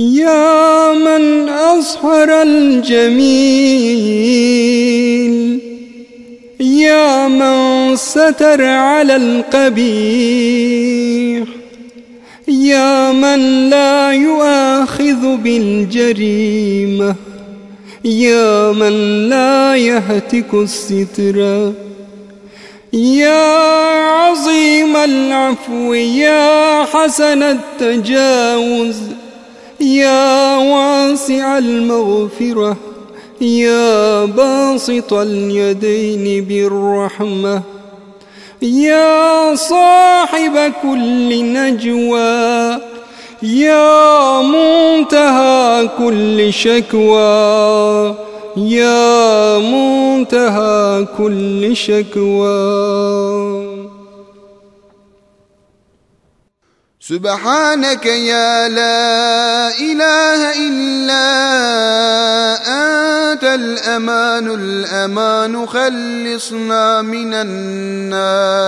يا من أصهر الجميل يا من ستر على القبيح يا من لا يؤاخذ بالجريمة يا من لا يهتك الستر يا عظيم العفو يا حسن التجاوز. يا واسع المغفرة يا باسط اليدين بالرحمة يا صاحب كل نجوى يا منتهى كل شكوى يا منتهى كل شكوى. سبحانك يا لا إله إلا أنت الأمان الأمان خلصنا من النار.